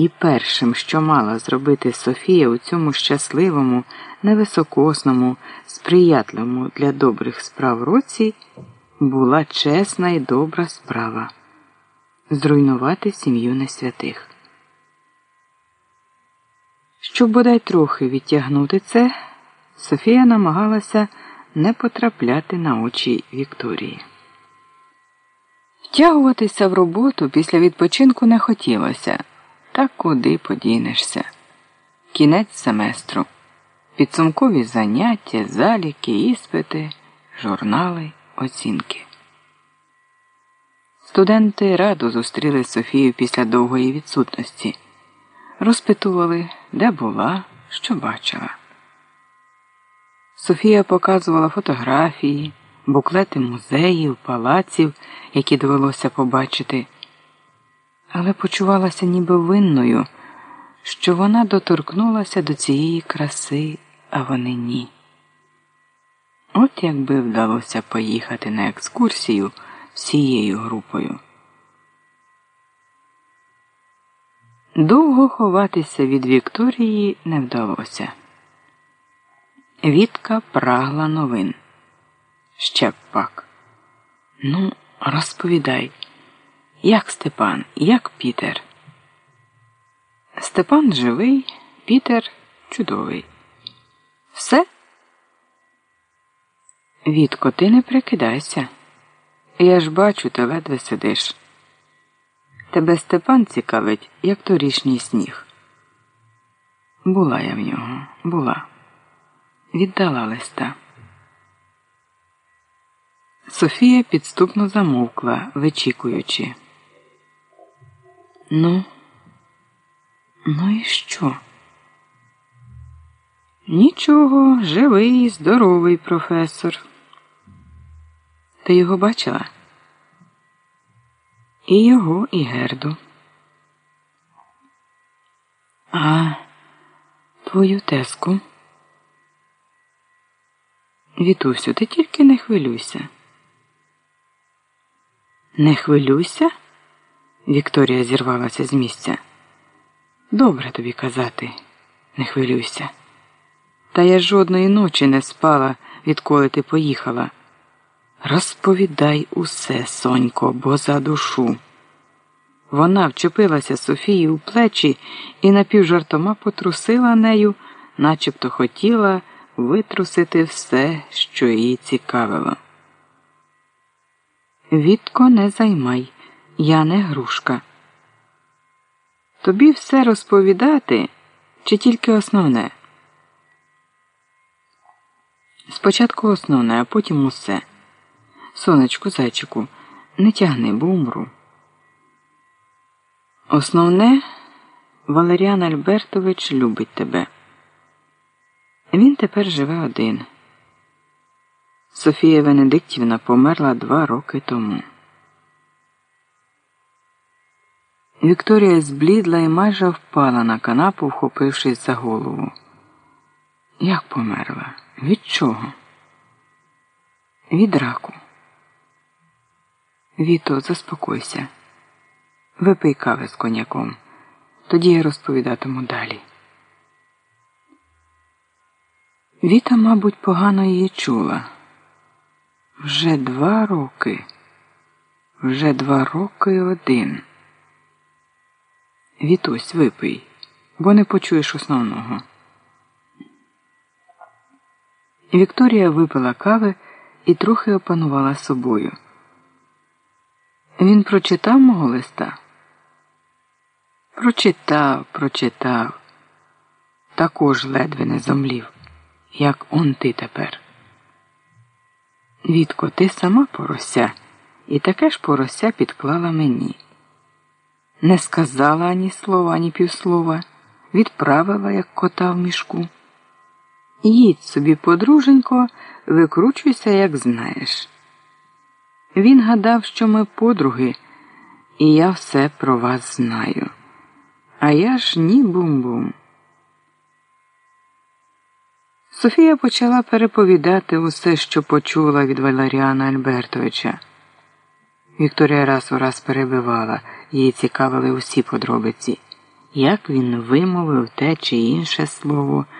І першим, що мала зробити Софія у цьому щасливому, невисокосному, сприятливому для добрих справ році, була чесна і добра справа зруйнувати сім'ю несвятих. Щоб бодай трохи відтягнути це, Софія намагалася не потрапляти на очі Вікторії. Втягуватися в роботу після відпочинку не хотілося. Та куди подінешся? Кінець семестру, підсумкові заняття, заліки, іспити, журнали, оцінки. Студенти радо зустріли Софію після довгої відсутності, розпитували, де була, що бачила. Софія показувала фотографії, буклети музеїв, палаців, які довелося побачити але почувалася ніби винною, що вона доторкнулася до цієї краси, а вони ні. От якби вдалося поїхати на екскурсію всією групою. Довго ховатися від Вікторії не вдалося. Вітка прагла новин. Ще пак. Ну, розповідай. Як Степан, як Пітер? Степан живий, Пітер чудовий. Все? Вітко, ти не прикидайся. Я ж бачу, ти ледве сидиш. Тебе Степан цікавить, як торішній сніг. Була я в нього, була. Віддала листа. Софія підступно замовкла, вичікуючи. Ну, ну і що? Нічого, живий, здоровий професор. Ти його бачила? І його, і Герду. А твою теску? Вітусю, ти тільки не хвилюйся. Не хвилюйся? Вікторія зірвалася з місця. Добре тобі казати, не хвилюйся. Та я жодної ночі не спала, відколи ти поїхала. Розповідай усе, сонько, бо за душу. Вона вчепилася Софії у плечі і напівжартома потрусила нею, начебто хотіла витрусити все, що її цікавило. Вітко не займай. Я не грушка. Тобі все розповідати чи тільки основне? Спочатку основне, а потім усе. Сонечку, зайчику, не тягни, бо умру. Основне, Валеріан Альбертович любить тебе. Він тепер живе один. Софія Венедиктівна померла два роки тому. Вікторія зблідла і майже впала на канапу, вхопившись за голову. Як померла? Від чого? Від раку. Віто, заспокойся. Випий кави з коньяком. Тоді я розповідатиму далі. Віта, мабуть, погано її чула. Вже два роки. Вже два роки один. Вітусь, випий, бо не почуєш основного. Вікторія випила кави і трохи опанувала собою. Він прочитав мого листа? Прочитав, прочитав. Також ледве не зомлів, як он ти тепер. Вітко, ти сама порося, і таке ж порося підклала мені не сказала ані слова, ані півслова, відправила, як кота в мішку. Їдь собі, подруженько, викручуйся, як знаєш. Він гадав, що ми подруги, і я все про вас знаю. А я ж ні бум-бум. Софія почала переповідати усе, що почула від Валеріана Альбертовича. Вікторія раз у раз перебивала, її цікавили усі подробиці, як він вимовив те чи інше слово.